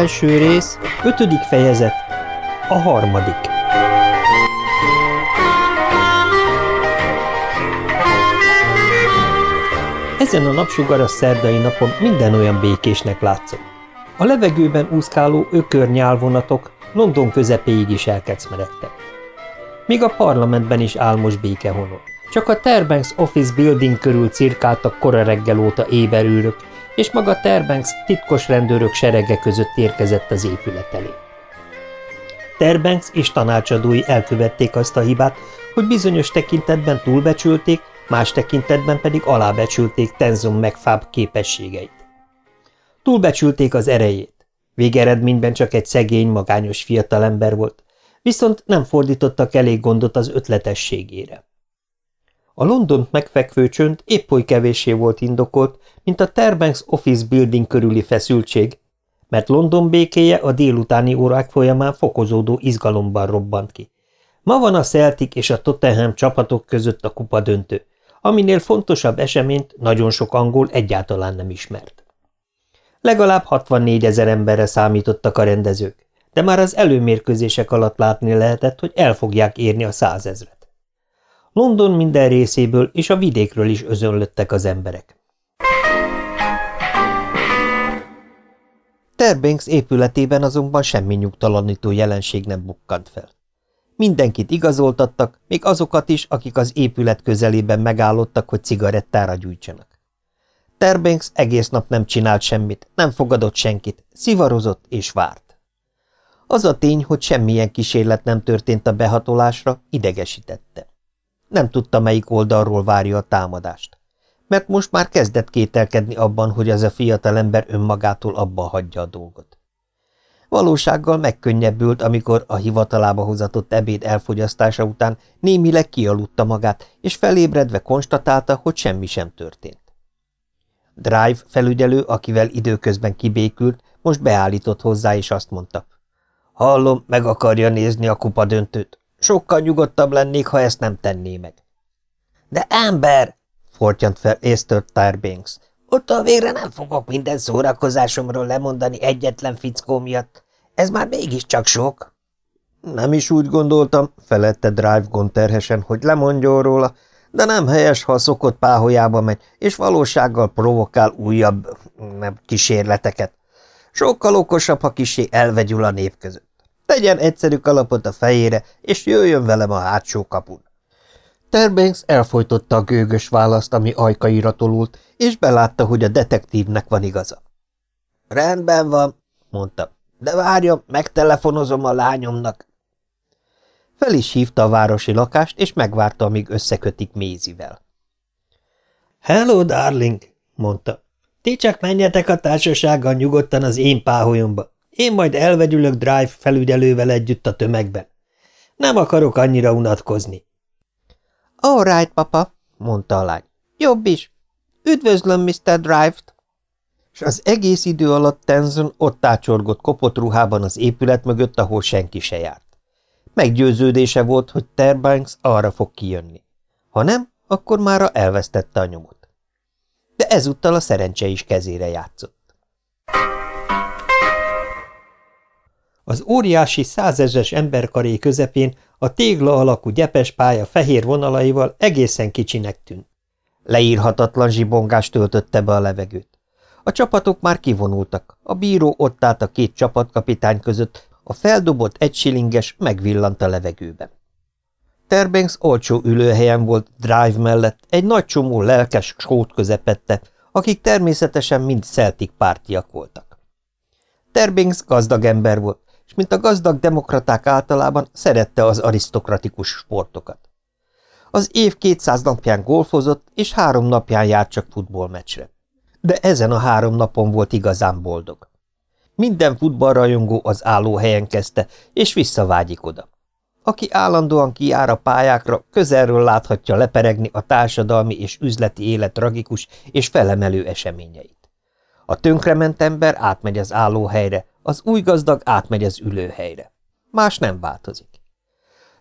Első rész, ötödik fejezet, a harmadik. Ezen a napsugaras szerdai napon minden olyan békésnek látszott. A levegőben úszkáló ökörnyálvonatok London közepéig is elkecmeredtek. Míg a parlamentben is álmos béke honol. Csak a Terbanks Office Building körül cirkáltak kora reggel óta éberőrök, és maga Terbanks titkos rendőrök serege között érkezett az épület elé. Terbanks és tanácsadói elkövették azt a hibát, hogy bizonyos tekintetben túlbecsülték, más tekintetben pedig alábecsülték Tenzon megfáb képességeit. Túlbecsülték az erejét. Végeredményben csak egy szegény, magányos fiatalember volt, viszont nem fordítottak elég gondot az ötletességére. A London megfekvő csönd épp oly kevéssé volt indokolt, mint a Terbanks Office Building körüli feszültség, mert London békéje a délutáni órák folyamán fokozódó izgalomban robbant ki. Ma van a Celtic és a Tottenham csapatok között a kupa döntő, aminél fontosabb eseményt nagyon sok angol egyáltalán nem ismert. Legalább 64 ezer emberre számítottak a rendezők, de már az előmérkőzések alatt látni lehetett, hogy el fogják érni a százezret. London minden részéből és a vidékről is özönlöttek az emberek. Terbanks épületében azonban semmi nyugtalanító jelenség nem bukkant fel. Mindenkit igazoltattak, még azokat is, akik az épület közelében megállottak, hogy cigarettára gyújtsanak. Terbanks egész nap nem csinált semmit, nem fogadott senkit, szivarozott és várt. Az a tény, hogy semmilyen kísérlet nem történt a behatolásra, idegesítette. Nem tudta, melyik oldalról várja a támadást. Mert most már kezdett kételkedni abban, hogy az a fiatalember önmagától abba hagyja a dolgot. Valósággal megkönnyebbült, amikor a hivatalába hozatott ebéd elfogyasztása után némileg kialudta magát, és felébredve konstatálta, hogy semmi sem történt. Drive felügyelő, akivel időközben kibékült, most beállított hozzá, és azt mondta. Hallom, meg akarja nézni a kupa döntőt. Sokkal nyugodtabb lennék, ha ezt nem tenné meg. De ember! fortyant fel Esther Tyrebanks. Ott végre nem fogok minden szórakozásomról lemondani egyetlen fickó miatt. Ez már mégiscsak sok. Nem is úgy gondoltam, felette Drive gonterhesen, hogy lemondjon róla, de nem helyes, ha a szokott páholyába megy, és valósággal provokál újabb kísérleteket. Sokkal okosabb, ha kisé elvegyül a nép között. Tegyen egyszerű kalapot a fejére, és jöjjön velem a hátsó kapun. Terbanks elfolytotta a gőgös választ, ami ajkaira tolult, és belátta, hogy a detektívnek van igaza. Rendben van, mondta, de várjon, megtelefonozom a lányomnak. Fel is hívta a városi lakást, és megvárta, amíg összekötik Mézivel. Hello, darling, mondta. Ti csak menjetek a társasággal nyugodtan az én páholyomba. Én majd elvegyülök Drive felügyelővel együtt a tömegben. Nem akarok annyira unatkozni. All right, papa, mondta a lány. Jobb is. Üdvözlöm, Mr. Drive-t. És az egész idő alatt Tenzon ott ácsorgott kopott ruhában az épület mögött, ahol senki se járt. Meggyőződése volt, hogy Terbanks arra fog kijönni. Ha nem, akkor mára elvesztette a nyomot. De ezúttal a szerencse is kezére játszott. Az óriási százezres emberkaré közepén a tégla alakú gyepes pálya fehér vonalaival egészen kicsinek tűnt. Leírhatatlan zsibongás töltötte be a levegőt. A csapatok már kivonultak, a bíró ott állt a két csapatkapitány között, a feldobott egysilinges megvillant a levegőben. Terbanks olcsó ülőhelyen volt Drive mellett, egy nagy csomó lelkes skót közepette, akik természetesen mind Celtic pártiak voltak. Terbanks gazdag ember volt, és mint a gazdag demokraták általában szerette az arisztokratikus sportokat. Az év 200 napján golfozott, és három napján járt csak futballmeccsre. De ezen a három napon volt igazán boldog. Minden futballrajongó az állóhelyen kezdte, és visszavágyik oda. Aki állandóan kijár a pályákra, közelről láthatja leperegni a társadalmi és üzleti élet tragikus és felemelő eseményeit. A tönkrement ember átmegy az állóhelyre, az új gazdag átmegy az ülőhelyre. Más nem változik.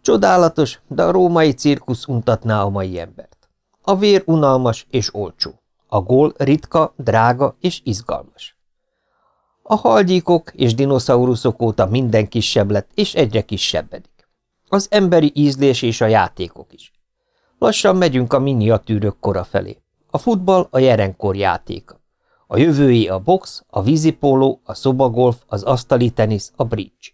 Csodálatos, de a római cirkusz untatná a mai embert. A vér unalmas és olcsó. A gól ritka, drága és izgalmas. A halgyíkok és dinoszauruszok óta minden kisebb lett, és egyre kisebbedik. Az emberi ízlés és a játékok is. Lassan megyünk a miniatűrök kora felé. A futball a jerenkor játéka. A jövői a box, a vízipóló, a szobagolf, az asztali tenisz, a bridge.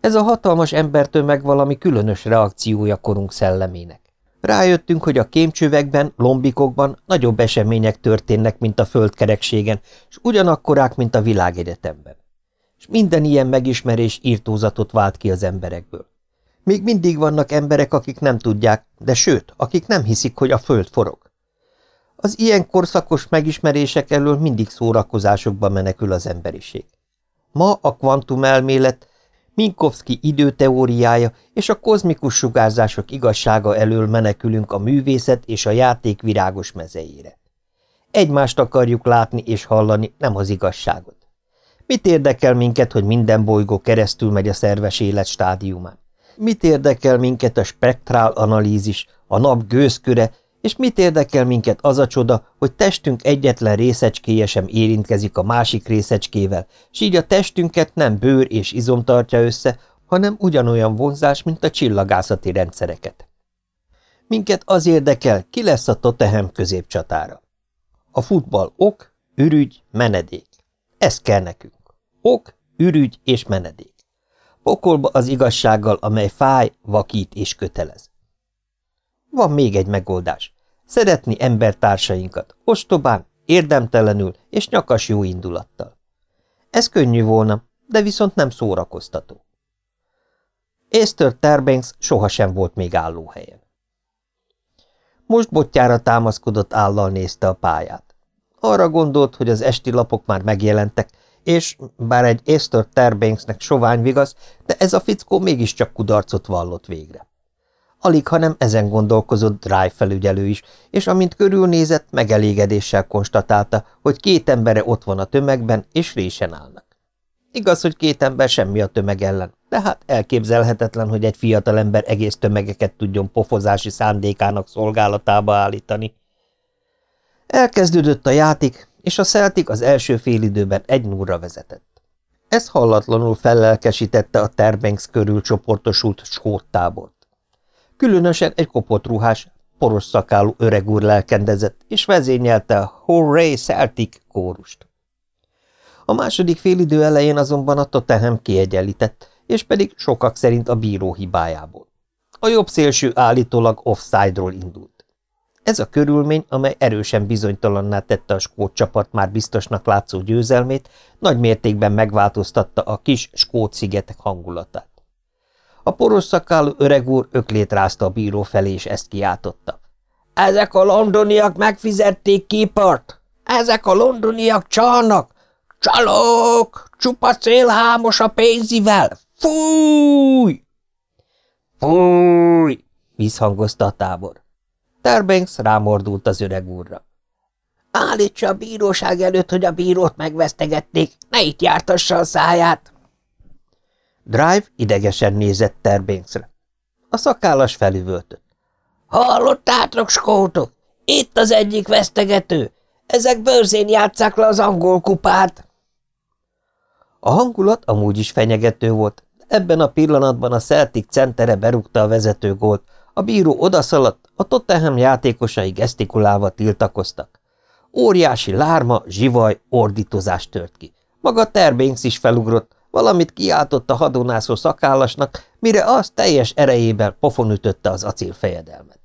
Ez a hatalmas embertömeg valami különös reakciója korunk szellemének. Rájöttünk, hogy a kémcsövekben, lombikokban nagyobb események történnek, mint a földkerekségen, és ugyanakkorák, mint a világegyetemben. És minden ilyen megismerés írtózatot vált ki az emberekből. Még mindig vannak emberek, akik nem tudják, de sőt, akik nem hiszik, hogy a föld forog. Az ilyen korszakos megismerések elől mindig szórakozásokba menekül az emberiség. Ma a kvantumelmélet, Minkowski időteóriája és a kozmikus sugárzások igazsága elől menekülünk a művészet és a játék virágos mezeire. Egymást akarjuk látni és hallani, nem az igazságot. Mit érdekel minket, hogy minden bolygó keresztül megy a szerves élet stádiumán? Mit érdekel minket a spektrál analízis, a nap gőzköre és mit érdekel minket az a csoda, hogy testünk egyetlen részecskéje sem érintkezik a másik részecskével, s így a testünket nem bőr és izom tartja össze, hanem ugyanolyan vonzás, mint a csillagászati rendszereket. Minket az érdekel, ki lesz a Totehem középcsatára. A futball ok, ürügy, menedék. Ez kell nekünk. Ok, ürügy és menedék. Pokolba az igazsággal, amely fáj, vakít és kötelez. Van még egy megoldás. Szeretni embertársainkat, ostobán, érdemtelenül és nyakas jó indulattal. Ez könnyű volna, de viszont nem szórakoztató. Esther Terbanks sohasem volt még állóhelyen. Most botjára támaszkodott állal nézte a pályát. Arra gondolt, hogy az esti lapok már megjelentek, és bár egy Esther Terbanksnek sovány vigasz, de ez a fickó mégiscsak kudarcot vallott végre. Alig, hanem ezen gondolkozott Drive felügyelő is, és amint körülnézett, megelégedéssel konstatálta, hogy két embere ott van a tömegben, és résen állnak. Igaz, hogy két ember semmi a tömeg ellen, de hát elképzelhetetlen, hogy egy fiatalember egész tömegeket tudjon pofozási szándékának szolgálatába állítani. Elkezdődött a játék, és a Celtic az első félidőben egy núra vezetett. Ez hallatlanul fellelkesítette a Terbanks körül csoportosult skót tábort. Különösen egy kopott ruhás, poros szakálú öreg úr lelkendezett, és vezényelte a Hooray Celtic kórust. A második félidő elején azonban a Tottenham kiegyenlített, és pedig sokak szerint a bíró hibájából. A jobb szélső állítólag offside-ról indult. Ez a körülmény, amely erősen bizonytalanná tette a skót csapat már biztosnak látszó győzelmét, nagy mértékben megváltoztatta a kis skót szigetek hangulatát. A poros szakálú öreg úr öklét rázta a bíró felé, és ezt kiáltotta. – Ezek a londoniak megfizették Kipart! Ezek a londoniak csalnak! Csalók! Csupa célhámos a pénzivel! Fúj! Fúj! vízhangozta a tábor. Terbanks rámordult az öreg úrra. Állítsa a bíróság előtt, hogy a bírót megvesztegették, ne itt jártassa a száját! Drive idegesen nézett Terbanksre. A szakállas felüvöltött. – Hallottátok, skótok? Itt az egyik vesztegető. Ezek bőrzén játsszák le az angol kupát. A hangulat amúgy is fenyegető volt. Ebben a pillanatban a Celtic centere berúgta a vezető gólt, a bíró odaszaladt, a Tottenham játékosai gesztikulálva tiltakoztak. Óriási lárma, zsivaj, ordítozás tört ki. Maga Terbanks is felugrott, Valamit kiáltott a hadonászó szakállasnak, mire az teljes erejével pofon ütötte az acélfejedelmet.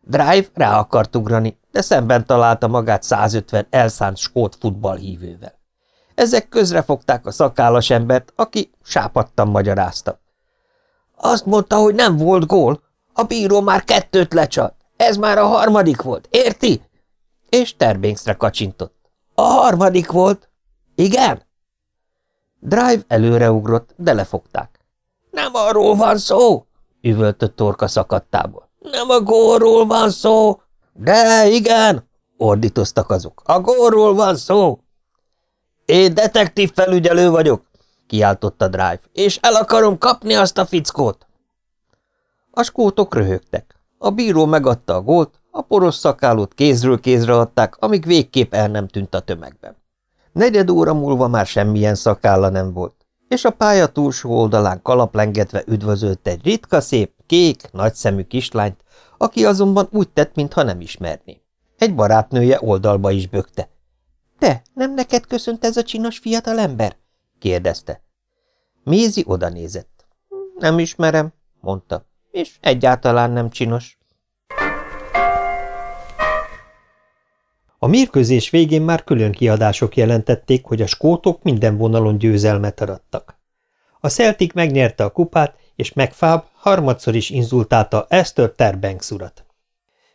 Drive rá akart ugrani, de szemben találta magát 150 elszánt skót futballhívővel. Ezek közrefogták a szakállas embert, aki sápadtan magyarázta. Azt mondta, hogy nem volt gól. A bíró már kettőt lecsalt. Ez már a harmadik volt, érti? És Terbanksre kacsintott. A harmadik volt. Igen? Drive előreugrott, de lefogták. – Nem arról van szó! – üvöltött torka szakadtából. – Nem a górról van szó! – De igen! – ordítoztak azok. – A górról van szó! – Én detektív felügyelő vagyok! – kiáltotta Drive. – És el akarom kapni azt a fickót! A skótok röhögtek. A bíró megadta a gólt, a poros szakálót kézről kézre adták, amíg végképp el nem tűnt a tömegben. Negyed óra múlva már semmilyen szakálla nem volt, és a pálya túlsó oldalán kalaplengetve üdvözölt egy ritka szép, kék, nagyszemű kislányt, aki azonban úgy tett, mintha nem ismerné. Egy barátnője oldalba is bökte. – Te, nem neked köszönt ez a csinos fiatalember? – kérdezte. Mézi odanézett. – Nem ismerem – mondta, – és egyáltalán nem csinos. A mérkőzés végén már külön kiadások jelentették, hogy a skótok minden vonalon győzelmet arattak. A Celtic megnyerte a kupát, és McFab harmadszor is inzultálta Esther Terbanks urat.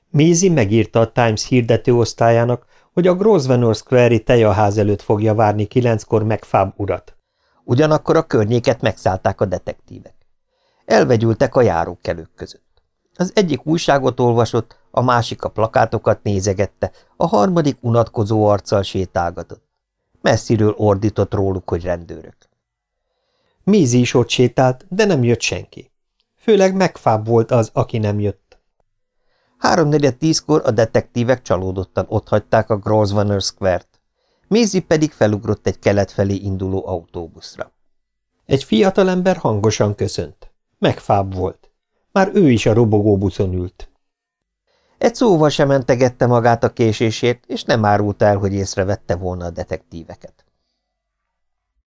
Mézi megírta a Times hirdető osztályának, hogy a Grosvenor Square-i tejaház előtt fogja várni kilenckor McFab urat. Ugyanakkor a környéket megszállták a detektívek. Elvegyültek a járókelők között. Az egyik újságot olvasott, a másik a plakátokat nézegette, a harmadik unatkozó arccal sétálgatott. Messziről ordított róluk, hogy rendőrök. Mézi is ott sétált, de nem jött senki. Főleg megfább volt az, aki nem jött. Háromnegyed tízkor a detektívek csalódottan otthagyták a Grosvenor Square-t. Mézi pedig felugrott egy kelet felé induló autóbuszra. Egy fiatalember hangosan köszönt. Megfább volt. Már ő is a robogóbuszon ült. Egy szóval sem mentegette magát a késésért, és nem árult el, hogy észrevette volna a detektíveket.